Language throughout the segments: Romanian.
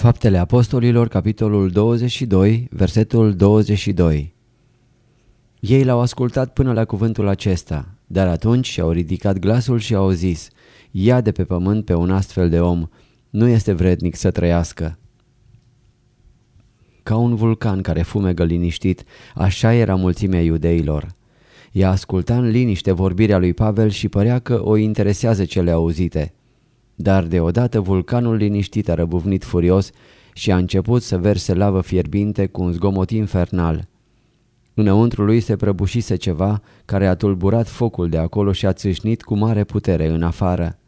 Faptele Apostolilor, capitolul 22, versetul 22 Ei l-au ascultat până la cuvântul acesta, dar atunci și-au ridicat glasul și au zis, Ia de pe pământ pe un astfel de om, nu este vrednic să trăiască. Ca un vulcan care fumegă liniștit, așa era mulțimea iudeilor. Ea asculta în liniște vorbirea lui Pavel și părea că o interesează cele auzite. Dar deodată vulcanul liniștit a răbuvnit furios și a început să verse lavă fierbinte cu un zgomot infernal. Înăuntru lui se prăbușise ceva care a tulburat focul de acolo și a țâșnit cu mare putere în afară.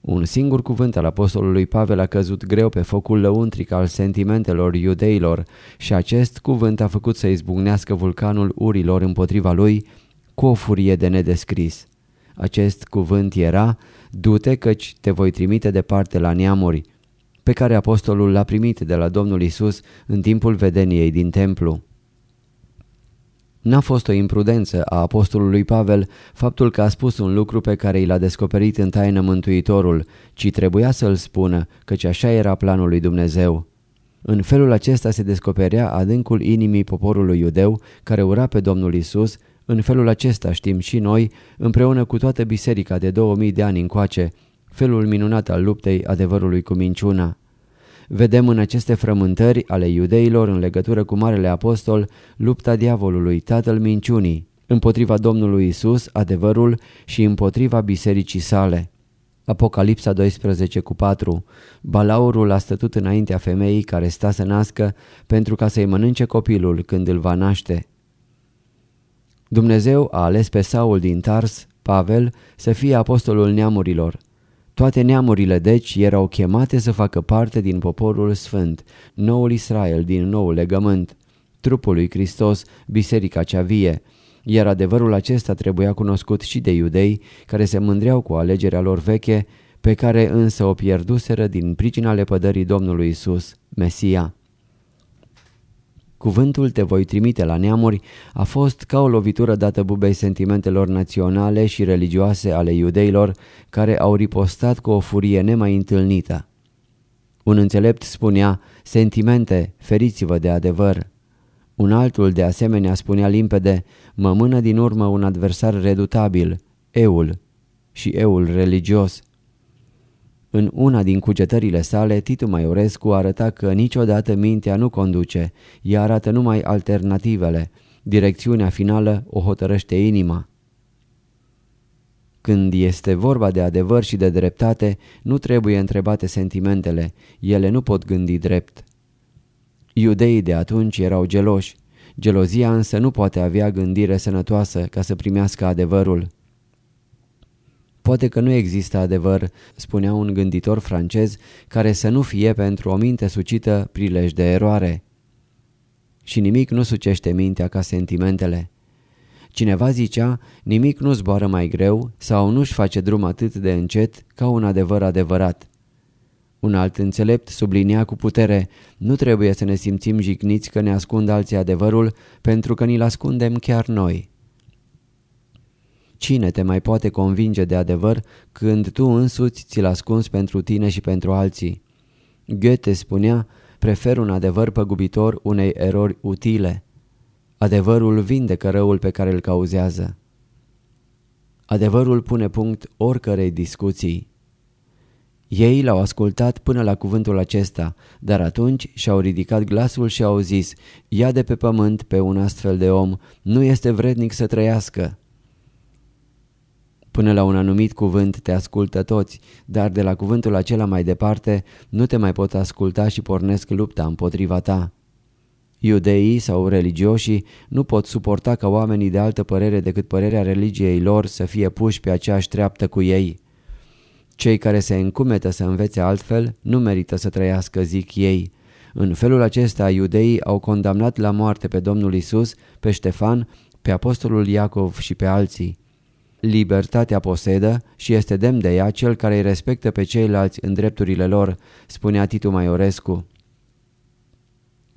Un singur cuvânt al apostolului Pavel a căzut greu pe focul lăuntric al sentimentelor iudeilor și acest cuvânt a făcut să izbucnească vulcanul urilor împotriva lui cu o furie de nedescris. Acest cuvânt era, du-te căci te voi trimite departe la neamuri, pe care apostolul l-a primit de la Domnul Isus în timpul vedeniei din templu. N-a fost o imprudență a apostolului Pavel faptul că a spus un lucru pe care i l-a descoperit în taină Mântuitorul, ci trebuia să-l spună, căci așa era planul lui Dumnezeu. În felul acesta se descoperea adâncul inimii poporului iudeu care ura pe Domnul Isus, în felul acesta știm și noi, împreună cu toată biserica de 2000 de ani încoace, felul minunat al luptei adevărului cu minciuna. Vedem în aceste frământări ale iudeilor în legătură cu Marele Apostol lupta diavolului, tatăl minciunii, împotriva Domnului Isus, adevărul și împotriva bisericii sale. Apocalipsa 12 cu 4 Balaurul a stătut înaintea femeii care sta să nască pentru ca să-i mănânce copilul când îl va naște. Dumnezeu a ales pe Saul din Tars, Pavel, să fie apostolul neamurilor. Toate neamurile deci erau chemate să facă parte din poporul sfânt, noul Israel din nou legământ, trupul lui Hristos, biserica cea vie, iar adevărul acesta trebuia cunoscut și de iudei care se mândreau cu alegerea lor veche, pe care însă o pierduseră din pricina lepădării Domnului Isus, Mesia. Cuvântul te voi trimite la neamuri a fost ca o lovitură dată bubei sentimentelor naționale și religioase ale iudeilor care au ripostat cu o furie nemai întâlnită. Un înțelept spunea, sentimente, feriți-vă de adevăr. Un altul de asemenea spunea limpede, mă mână din urmă un adversar redutabil, eul și eul religios. În una din cugetările sale, Titu Maiorescu arăta că niciodată mintea nu conduce, ea arată numai alternativele. Direcțiunea finală o hotărăște inima. Când este vorba de adevăr și de dreptate, nu trebuie întrebate sentimentele, ele nu pot gândi drept. Iudeii de atunci erau geloși, gelozia însă nu poate avea gândire sănătoasă ca să primească adevărul. Poate că nu există adevăr, spunea un gânditor francez, care să nu fie pentru o minte sucită prilej de eroare. Și nimic nu sucește mintea ca sentimentele. Cineva zicea, nimic nu zboară mai greu sau nu-și face drum atât de încet ca un adevăr adevărat. Un alt înțelept sublinia cu putere, nu trebuie să ne simțim jigniți că ne ascund alții adevărul pentru că ni-l ascundem chiar noi. Cine te mai poate convinge de adevăr când tu însuți ți-l ascunzi pentru tine și pentru alții? Goethe spunea, prefer un adevăr păgubitor unei erori utile. Adevărul vindecă răul pe care îl cauzează. Adevărul pune punct oricărei discuții. Ei l-au ascultat până la cuvântul acesta, dar atunci și-au ridicat glasul și au zis, ia de pe pământ pe un astfel de om, nu este vrednic să trăiască. Până la un anumit cuvânt te ascultă toți, dar de la cuvântul acela mai departe nu te mai pot asculta și pornesc lupta împotriva ta. Iudeii sau religioșii nu pot suporta ca oamenii de altă părere decât părerea religiei lor să fie puși pe aceeași treaptă cu ei. Cei care se încumetă să învețe altfel nu merită să trăiască, zic ei. În felul acesta, iudeii au condamnat la moarte pe Domnul Isus, pe Ștefan, pe apostolul Iacov și pe alții. Libertatea posedă și este demn de ea cel care îi respectă pe ceilalți în drepturile lor, spunea Titu Maiorescu.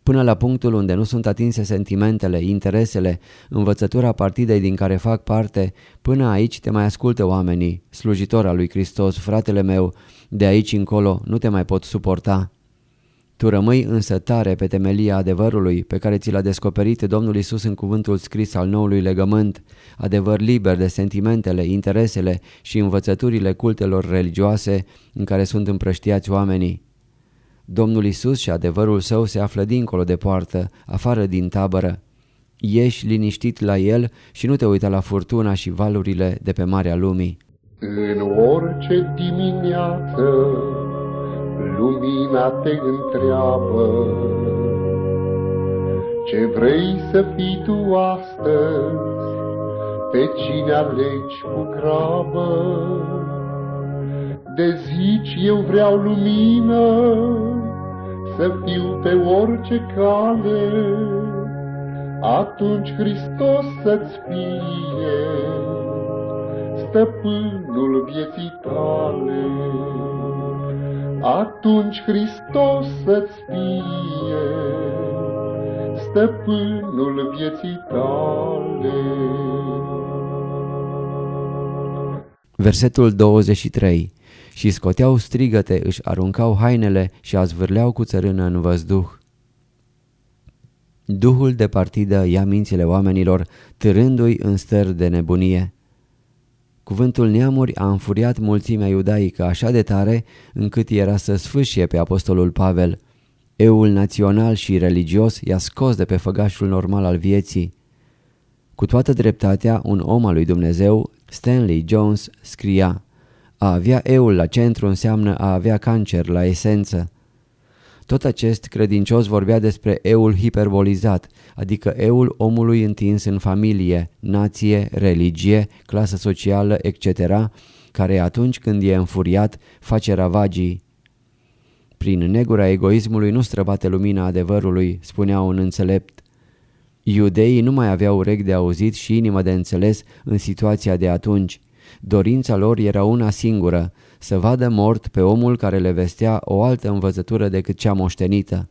Până la punctul unde nu sunt atinse sentimentele, interesele, învățătura partidei din care fac parte, până aici te mai ascultă oamenii, slujitor al lui Hristos, fratele meu, de aici încolo nu te mai pot suporta. Tu rămâi însă tare pe temelia adevărului pe care ți l-a descoperit Domnul Isus în cuvântul scris al noului legământ, adevăr liber de sentimentele, interesele și învățăturile cultelor religioase în care sunt împrăștiați oamenii. Domnul Isus și adevărul său se află dincolo de poartă, afară din tabără. Ieși liniștit la el și nu te uita la furtuna și valurile de pe marea lumii. În orice dimineață lumina te întreabă Ce vrei să fii tu astăzi, pe cine alegi cu grabă? De zici eu vreau lumină, să fiu pe orice cale, atunci Hristos să-ți fie stăpânul vieții tale. Atunci Hristos să-ți fie stăpânul vieții tale. Versetul 23 și scoteau strigăte, își aruncau hainele și azvârleau cu țărână în văzduh. Duhul de partidă ia mințile oamenilor, târându-i în stări de nebunie. Cuvântul neamuri a înfuriat mulțimea iudaică așa de tare încât era să sfâșie pe apostolul Pavel. Eul național și religios i-a scos de pe făgașul normal al vieții. Cu toată dreptatea, un om al lui Dumnezeu, Stanley Jones, scria a avea eul la centru înseamnă a avea cancer la esență. Tot acest credincios vorbea despre eul hiperbolizat, adică eul omului întins în familie, nație, religie, clasă socială, etc., care atunci când e înfuriat face ravagii. Prin negura egoismului nu străbate lumina adevărului, spunea un înțelept. Iudeii nu mai aveau urechi de auzit și inimă de înțeles în situația de atunci. Dorința lor era una singură, să vadă mort pe omul care le vestea o altă învățătură decât cea moștenită.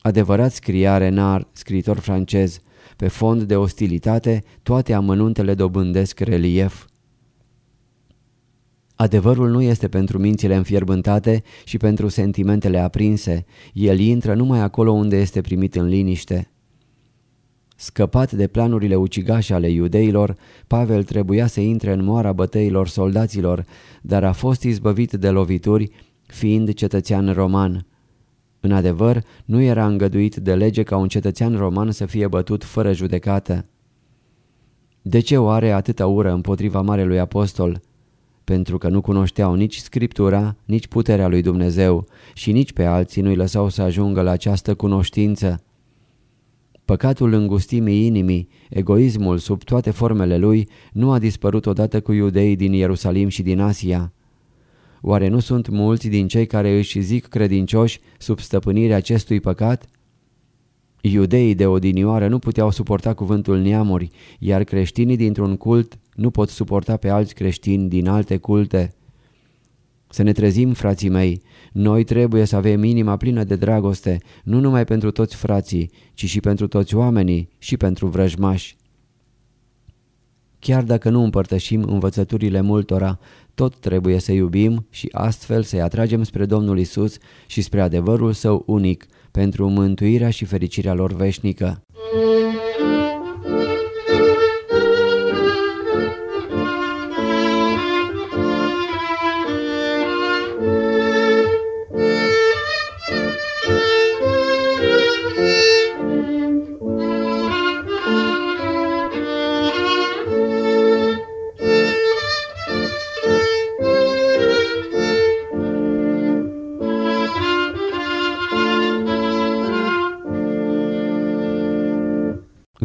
Adevărat scria Renard, scriitor francez, pe fond de ostilitate, toate amănuntele dobândesc relief. Adevărul nu este pentru mințile înfierbântate și pentru sentimentele aprinse, el intră numai acolo unde este primit în liniște. Scăpat de planurile ucigașe ale iudeilor, Pavel trebuia să intre în moara bătăilor soldaților, dar a fost izbăvit de lovituri, fiind cetățean roman. În adevăr, nu era îngăduit de lege ca un cetățean roman să fie bătut fără judecată. De ce oare atâta ură împotriva Marelui Apostol? Pentru că nu cunoșteau nici Scriptura, nici puterea lui Dumnezeu și nici pe alții nu-i lăsau să ajungă la această cunoștință. Păcatul îngustimii inimii, egoismul sub toate formele lui, nu a dispărut odată cu iudeii din Ierusalim și din Asia. Oare nu sunt mulți din cei care își zic credincioși sub stăpânirea acestui păcat? Iudeii de odinioară nu puteau suporta cuvântul neamuri, iar creștinii dintr-un cult nu pot suporta pe alți creștini din alte culte. Să ne trezim, frații mei, noi trebuie să avem inima plină de dragoste, nu numai pentru toți frații, ci și pentru toți oamenii și pentru vrăjmași. Chiar dacă nu împărtășim învățăturile multora, tot trebuie să iubim și astfel să-i atragem spre Domnul Isus și spre adevărul său unic, pentru mântuirea și fericirea lor veșnică.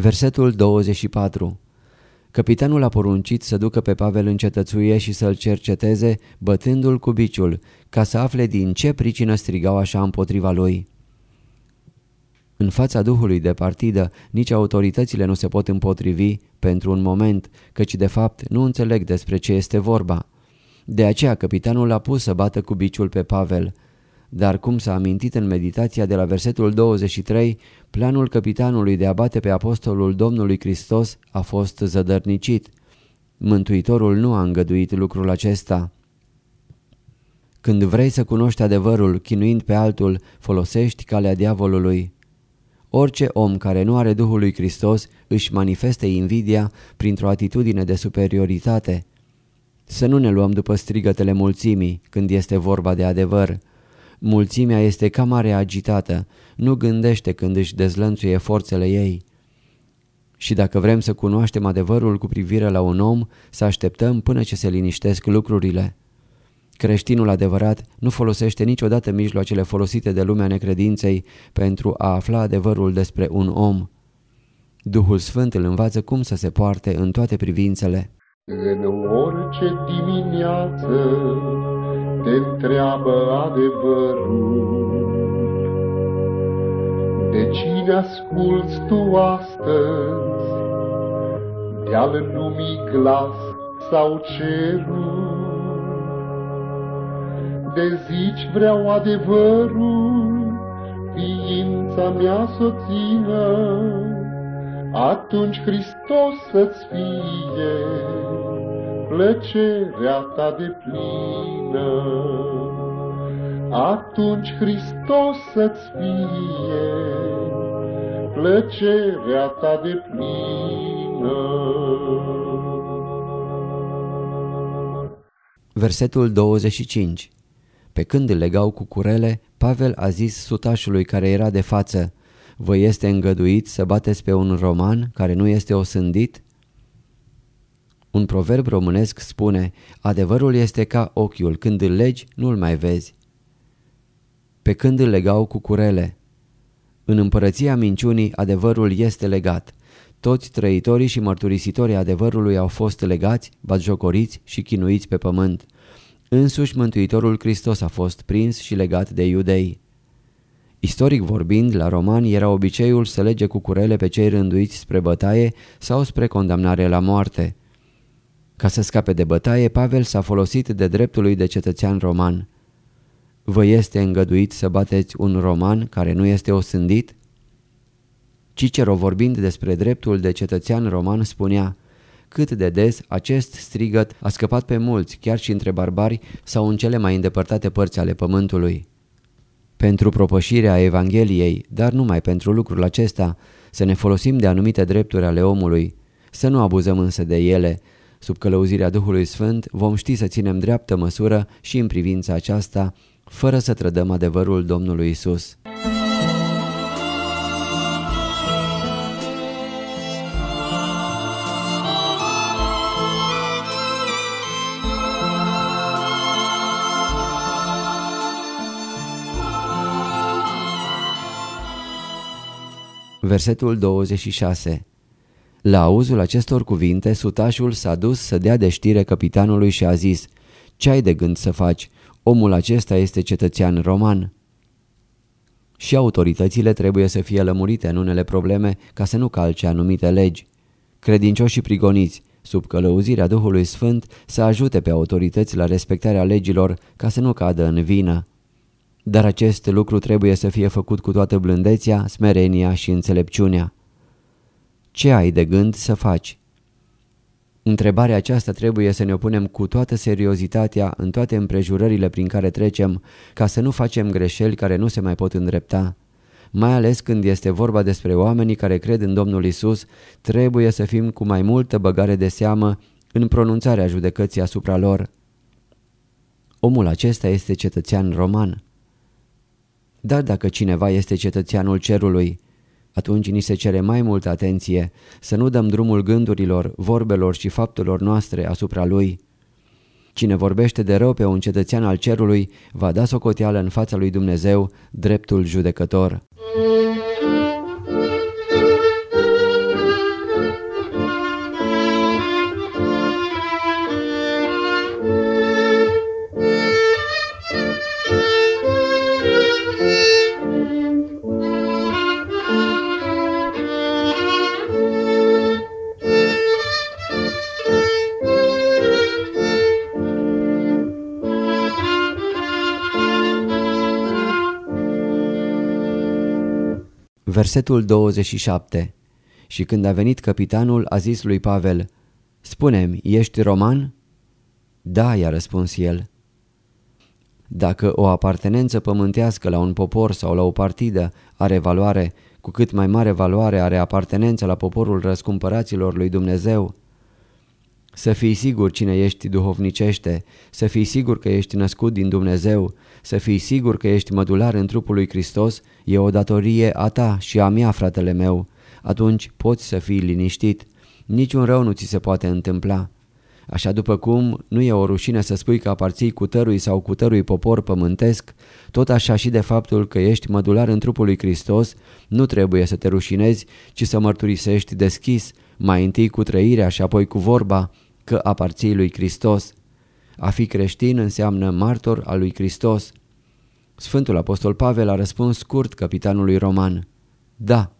Versetul 24 Capitanul a poruncit să ducă pe Pavel în cetățuie și să-l cerceteze, bătându-l cu biciul, ca să afle din ce pricină strigau așa împotriva lui. În fața duhului de partidă, nici autoritățile nu se pot împotrivi pentru un moment, căci de fapt nu înțeleg despre ce este vorba. De aceea capitanul a pus să bată cu biciul pe Pavel. Dar cum s-a amintit în meditația de la versetul 23, planul capitanului de a bate pe apostolul Domnului Hristos a fost zădărnicit. Mântuitorul nu a îngăduit lucrul acesta. Când vrei să cunoști adevărul, chinuind pe altul, folosești calea diavolului. Orice om care nu are Duhul lui Hristos își manifeste invidia printr-o atitudine de superioritate. Să nu ne luăm după strigătele mulțimii când este vorba de adevăr. Mulțimea este ca mare agitată, nu gândește când își dezlănțuie forțele ei. Și dacă vrem să cunoaștem adevărul cu privire la un om, să așteptăm până ce se liniștesc lucrurile. Creștinul adevărat nu folosește niciodată mijloacele folosite de lumea necredinței pentru a afla adevărul despre un om. Duhul Sfânt îl învață cum să se poarte în toate privințele. În orice dimineață te întreabă adevărul. De cine asculți tu astăzi? De-al lumii glas sau cerul? De zici vreau adevărul, ființa mea soțină, atunci Hristos să-ți fie plăcerea ta de plină. Atunci Hristos să-ți fie plăcerea ta de plină. Versetul 25 Pe când îl legau cu curele, Pavel a zis sutașului care era de față, Vă este îngăduit să bateți pe un roman care nu este osândit? Un proverb românesc spune, adevărul este ca ochiul, când îl legi, nu-l mai vezi. Pe când îl legau cu curele. În împărăția minciunii, adevărul este legat. Toți trăitorii și mărturisitorii adevărului au fost legați, batjocoriți și chinuiți pe pământ. Însuși Mântuitorul Hristos a fost prins și legat de iudei. Istoric vorbind, la romani era obiceiul să lege cu curele pe cei rânduiți spre bătaie sau spre condamnare la moarte. Ca să scape de bătaie, Pavel s-a folosit de dreptul lui de cetățean roman. Vă este îngăduit să bateți un roman care nu este osândit? Cicero vorbind despre dreptul de cetățean roman spunea cât de des acest strigăt a scăpat pe mulți, chiar și între barbari sau în cele mai îndepărtate părți ale pământului. Pentru propășirea Evangheliei, dar numai pentru lucrul acesta, să ne folosim de anumite drepturi ale omului, să nu abuzăm însă de ele. Sub călăuzirea Duhului Sfânt vom ști să ținem dreaptă măsură și în privința aceasta, fără să trădăm adevărul Domnului Isus. Versetul 26 La auzul acestor cuvinte, sutașul s-a dus să dea de știre capitanului și a zis Ce ai de gând să faci? Omul acesta este cetățean roman. Și autoritățile trebuie să fie lămurite în unele probleme ca să nu calce anumite legi. Credincioșii prigoniți, sub călăuzirea Duhului Sfânt, să ajute pe autorități la respectarea legilor ca să nu cadă în vină. Dar acest lucru trebuie să fie făcut cu toată blândețea, smerenia și înțelepciunea. Ce ai de gând să faci? Întrebarea aceasta trebuie să ne opunem cu toată seriozitatea în toate împrejurările prin care trecem, ca să nu facem greșeli care nu se mai pot îndrepta. Mai ales când este vorba despre oamenii care cred în Domnul Isus, trebuie să fim cu mai multă băgare de seamă în pronunțarea judecății asupra lor. Omul acesta este cetățean roman. Dar dacă cineva este cetățeanul cerului, atunci ni se cere mai multă atenție să nu dăm drumul gândurilor, vorbelor și faptelor noastre asupra lui. Cine vorbește de rău pe un cetățean al cerului va da socoteală în fața lui Dumnezeu, dreptul judecător. Versetul 27 Și când a venit capitanul, a zis lui Pavel, Spune-mi, ești roman?" Da, i-a răspuns el. Dacă o apartenență pământească la un popor sau la o partidă are valoare, cu cât mai mare valoare are apartenența la poporul răscumpăraților lui Dumnezeu. Să fii sigur cine ești duhovnicește, să fii sigur că ești născut din Dumnezeu, să fii sigur că ești mădular în trupul lui Hristos, e o datorie a ta și a mea, fratele meu. Atunci poți să fii liniștit. Niciun rău nu ți se poate întâmpla. Așa după cum nu e o rușine să spui că aparții cutărui sau cutărui popor pământesc, tot așa și de faptul că ești mădular în trupul lui Hristos, nu trebuie să te rușinezi, ci să mărturisești deschis, mai întâi cu trăirea și apoi cu vorba, că aparții lui Hristos. A fi creștin înseamnă martor al lui Hristos. Sfântul Apostol Pavel a răspuns scurt capitanului roman. Da.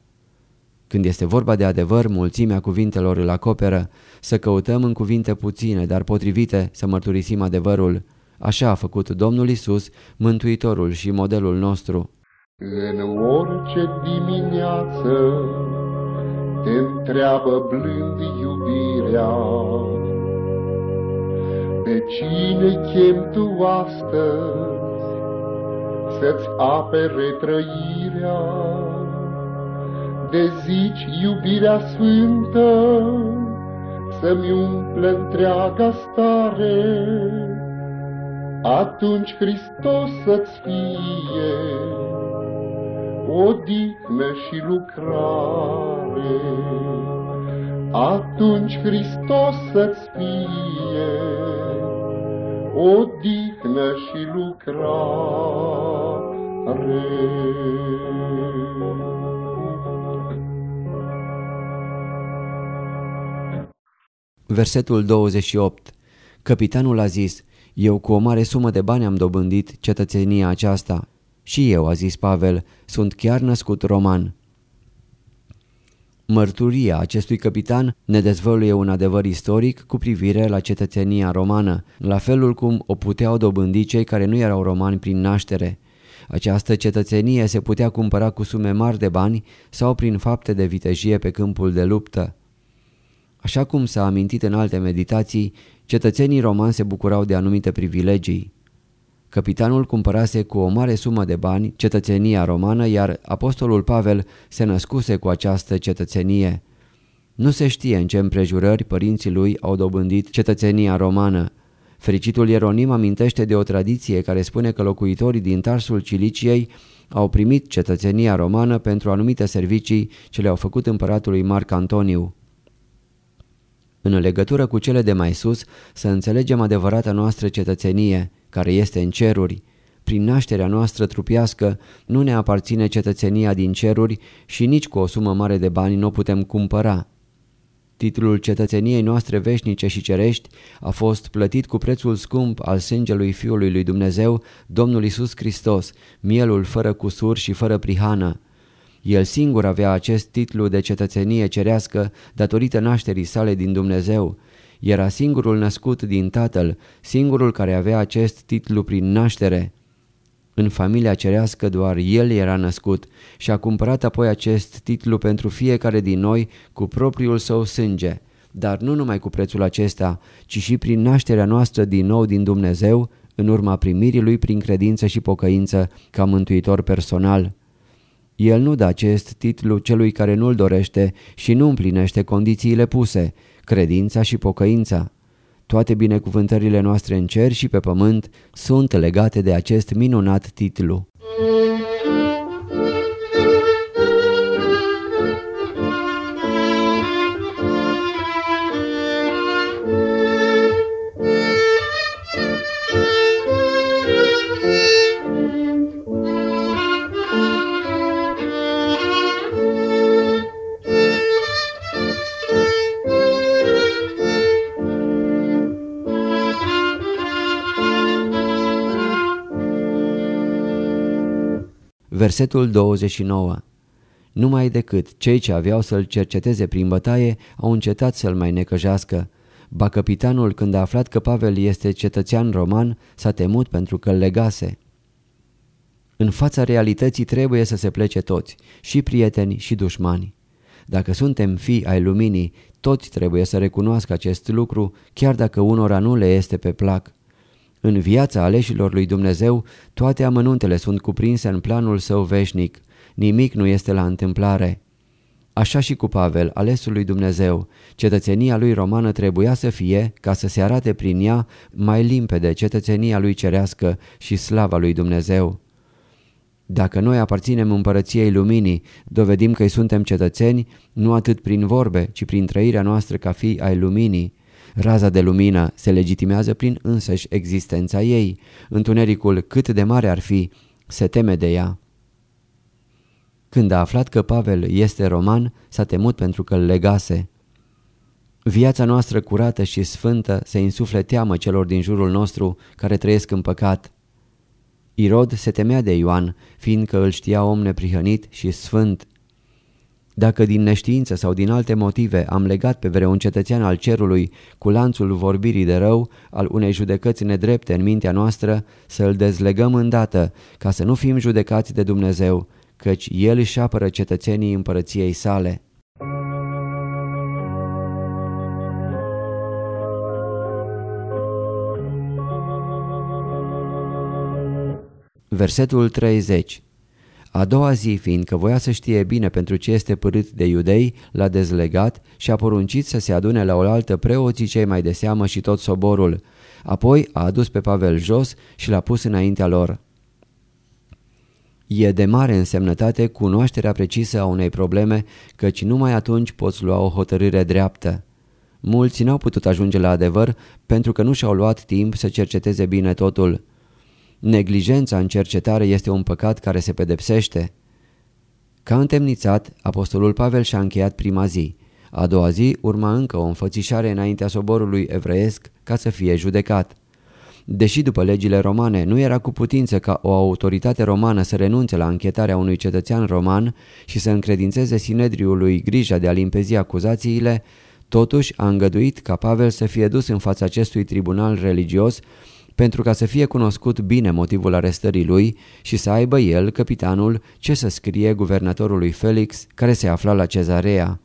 Când este vorba de adevăr, mulțimea cuvintelor îl acoperă, să căutăm în cuvinte puține, dar potrivite, să mărturisim adevărul. Așa a făcut Domnul Isus, Mântuitorul și modelul nostru. În orice dimineață te întreabă blând iubirea, Pe cine chem tu astăzi să-ți apere trăirea? De zici iubirea sfântă să-mi umple întreaga stare, atunci Hristos să-ți fie odihnă și lucrare. Atunci Hristos să-ți fie odihnă și lucrare. Versetul 28 Capitanul a zis, eu cu o mare sumă de bani am dobândit cetățenia aceasta. Și eu, a zis Pavel, sunt chiar născut roman. Mărturia acestui capitan ne dezvăluie un adevăr istoric cu privire la cetățenia romană, la felul cum o puteau dobândi cei care nu erau romani prin naștere. Această cetățenie se putea cumpăra cu sume mari de bani sau prin fapte de vitejie pe câmpul de luptă. Așa cum s-a amintit în alte meditații, cetățenii romani se bucurau de anumite privilegii. Capitanul cumpărase cu o mare sumă de bani cetățenia romană, iar apostolul Pavel se născuse cu această cetățenie. Nu se știe în ce împrejurări părinții lui au dobândit cetățenia romană. Fericitul Ieronim amintește de o tradiție care spune că locuitorii din Tarsul Ciliciei au primit cetățenia romană pentru anumite servicii ce le-au făcut împăratului Marc Antoniu. În legătură cu cele de mai sus, să înțelegem adevărata noastră cetățenie, care este în ceruri. Prin nașterea noastră trupiască nu ne aparține cetățenia din ceruri și nici cu o sumă mare de bani nu o putem cumpăra. Titlul cetățeniei noastre veșnice și cerești a fost plătit cu prețul scump al sângelui Fiului lui Dumnezeu, Domnul Isus Hristos, mielul fără cusur și fără prihană. El singur avea acest titlu de cetățenie cerească datorită nașterii sale din Dumnezeu. Era singurul născut din tatăl, singurul care avea acest titlu prin naștere. În familia cerească doar el era născut și a cumpărat apoi acest titlu pentru fiecare din noi cu propriul său sânge. Dar nu numai cu prețul acesta, ci și prin nașterea noastră din nou din Dumnezeu, în urma primirii lui prin credință și pocăință ca mântuitor personal. El nu dă acest titlu celui care nu-l dorește și nu împlinește condițiile puse, credința și pocăința. Toate binecuvântările noastre în cer și pe pământ sunt legate de acest minunat titlu. Versetul 29 Numai decât cei ce aveau să-l cerceteze prin bătaie au încetat să-l mai necăjească. Ba capitanul, când a aflat că Pavel este cetățean roman, s-a temut pentru că îl legase. În fața realității trebuie să se plece toți, și prieteni și dușmani. Dacă suntem fii ai luminii, toți trebuie să recunoască acest lucru, chiar dacă unora nu le este pe plac. În viața aleșilor lui Dumnezeu, toate amănuntele sunt cuprinse în planul său veșnic. Nimic nu este la întâmplare. Așa și cu Pavel, alesul lui Dumnezeu, cetățenia lui romană trebuia să fie, ca să se arate prin ea, mai limpede cetățenia lui cerească și slava lui Dumnezeu. Dacă noi aparținem împărăției luminii, dovedim că îi suntem cetățeni, nu atât prin vorbe, ci prin trăirea noastră ca fii ai luminii. Raza de lumină se legitimează prin însăși existența ei. Întunericul, cât de mare ar fi, se teme de ea. Când a aflat că Pavel este roman, s-a temut pentru că îl legase. Viața noastră curată și sfântă se insufle teamă celor din jurul nostru care trăiesc în păcat. Irod se temea de Ioan, fiindcă îl știa om neprihănit și sfânt. Dacă din neștiință sau din alte motive am legat pe vreun cetățean al cerului cu lanțul vorbirii de rău, al unei judecăți nedrepte în mintea noastră, să îl dezlegăm îndată, ca să nu fim judecați de Dumnezeu, căci El își apără cetățenii împărăției sale. Versetul 30 A doua zi, fiindcă voia să știe bine pentru ce este părât de iudei, l-a dezlegat și a poruncit să se adune la oaltă preoții cei mai de seamă și tot soborul. Apoi a adus pe Pavel jos și l-a pus înaintea lor. E de mare însemnătate cunoașterea precisă a unei probleme, căci numai atunci poți lua o hotărâre dreaptă. Mulți n-au putut ajunge la adevăr pentru că nu și-au luat timp să cerceteze bine totul. Neglijența în cercetare este un păcat care se pedepsește. Ca întemnițat, apostolul Pavel și-a încheiat prima zi. A doua zi urma încă o înfățișare înaintea soborului evreiesc ca să fie judecat. Deși după legile romane nu era cu putință ca o autoritate romană să renunțe la închetarea unui cetățean roman și să încredințeze Sinedriului grija de a limpezi acuzațiile, totuși a îngăduit ca Pavel să fie dus în fața acestui tribunal religios pentru ca să fie cunoscut bine motivul arestării lui și să aibă el, capitanul, ce să scrie guvernatorului Felix, care se afla la cezarea.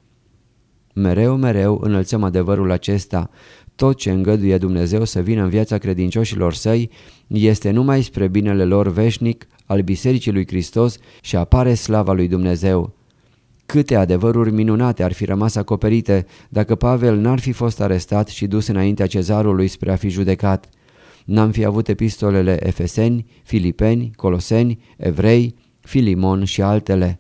Mereu, mereu înălțăm adevărul acesta. Tot ce îngăduie Dumnezeu să vină în viața credincioșilor săi este numai spre binele lor veșnic al Bisericii lui Hristos și apare slava lui Dumnezeu. Câte adevăruri minunate ar fi rămas acoperite dacă Pavel n-ar fi fost arestat și dus înaintea cezarului spre a fi judecat. N-am fi avut epistolele Efeseni, Filipeni, Coloseni, Evrei, Filimon și altele.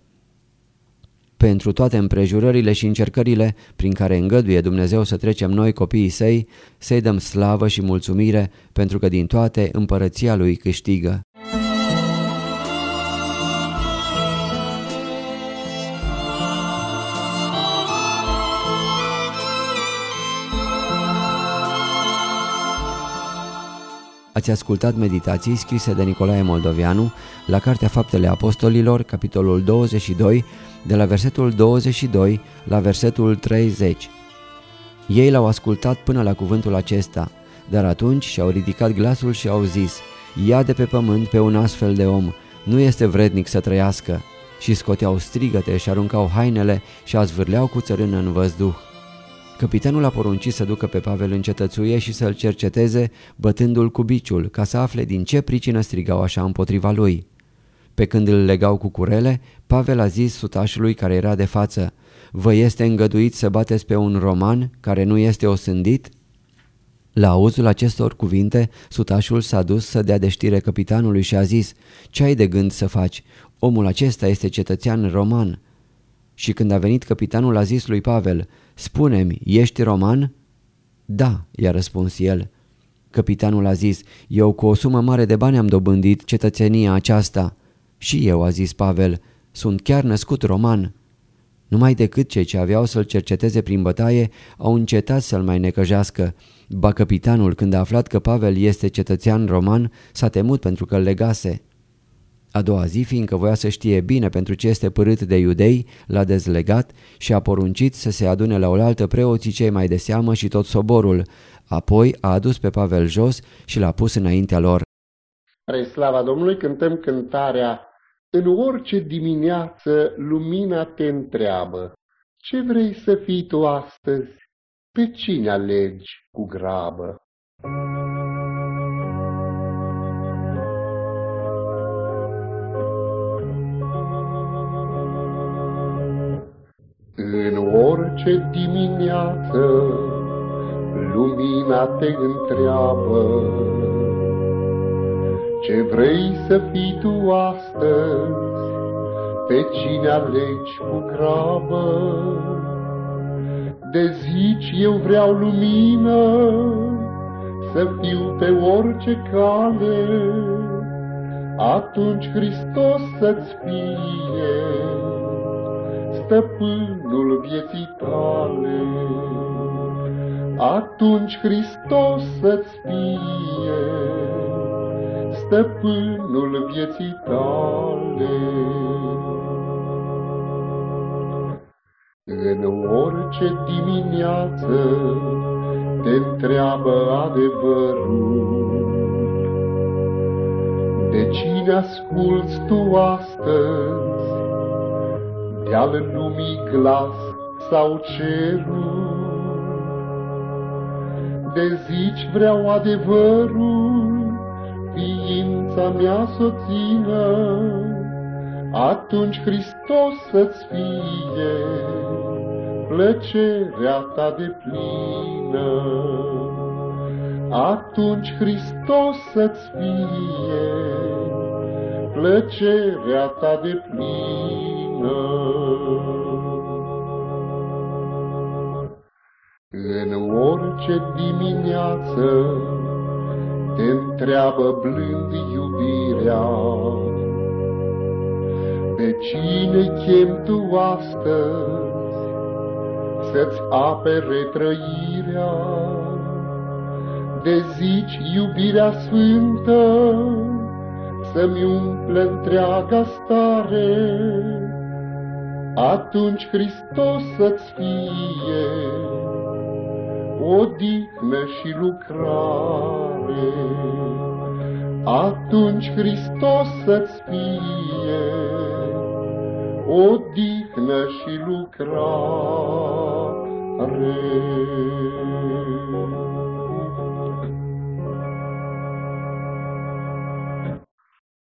Pentru toate împrejurările și încercările prin care îngăduie Dumnezeu să trecem noi copiii săi, să-i dăm slavă și mulțumire pentru că din toate împărăția lui câștigă. Ați ascultat meditații scrise de Nicolae Moldovianu la Cartea Faptele Apostolilor, capitolul 22, de la versetul 22 la versetul 30. Ei l-au ascultat până la cuvântul acesta, dar atunci și-au ridicat glasul și au zis, Ia de pe pământ pe un astfel de om, nu este vrednic să trăiască. Și scoteau strigăte și aruncau hainele și a zvârleau cu țărână în văzduh. Capitanul a poruncit să ducă pe Pavel în cetățuie și să-l cerceteze bătându-l cu biciul ca să afle din ce pricină strigau așa împotriva lui. Pe când îl legau cu curele, Pavel a zis sutașului care era de față, Vă este îngăduit să bateți pe un roman care nu este osândit?" La auzul acestor cuvinte, sutașul s-a dus să dea de știre capitanului și a zis, Ce ai de gând să faci? Omul acesta este cetățean roman." Și când a venit capitanul a zis lui Pavel, Spune-mi, ești roman?" Da," i-a răspuns el. Capitanul a zis, eu cu o sumă mare de bani am dobândit cetățenia aceasta. Și eu, a zis Pavel, sunt chiar născut roman. Numai decât cei ce aveau să-l cerceteze prin bătaie au încetat să-l mai necăjească. Ba capitanul, când a aflat că Pavel este cetățean roman, s-a temut pentru că îl legase. A doua zi, fiindcă voia să știe bine pentru ce este părât de iudei, l-a dezlegat și a poruncit să se adune la oaltă preoții cei mai de seamă și tot soborul. Apoi a adus pe Pavel jos și l-a pus înaintea lor. Spre slava Domnului cântăm cântarea În orice dimineață lumina te întreabă, Ce vrei să fii tu astăzi? Pe cine alegi cu grabă? În orice dimineață lumina te întreabă, ce vrei să fii tu astăzi? Pe cine alegi cu grabă? De zici eu vreau lumină, Să fiu pe orice cale, Atunci Hristos să-ți fie Stăpânul vieții tale. Atunci Hristos să-ți fie stăpânul vieții tale. În orice dimineață te întreabă adevărul, De cine asculți tu astăzi, De-al lumii glas sau cerul? De zici vreau adevărul, ființa mea să țină, atunci Hristos să-ți fie plăcerea ta de plină. Atunci Hristos să-ți fie plăcerea ta de plină. În orice dimineață te întreabă blând iubirea. Pe cine chem tu astăzi să-ți apere trăirea? De zici iubirea sfântă să-mi umple întreaga stare, atunci Hristos să-ți fie odihnă și lucrare. Atunci Hristos să-ți fie odihnă și lucrare.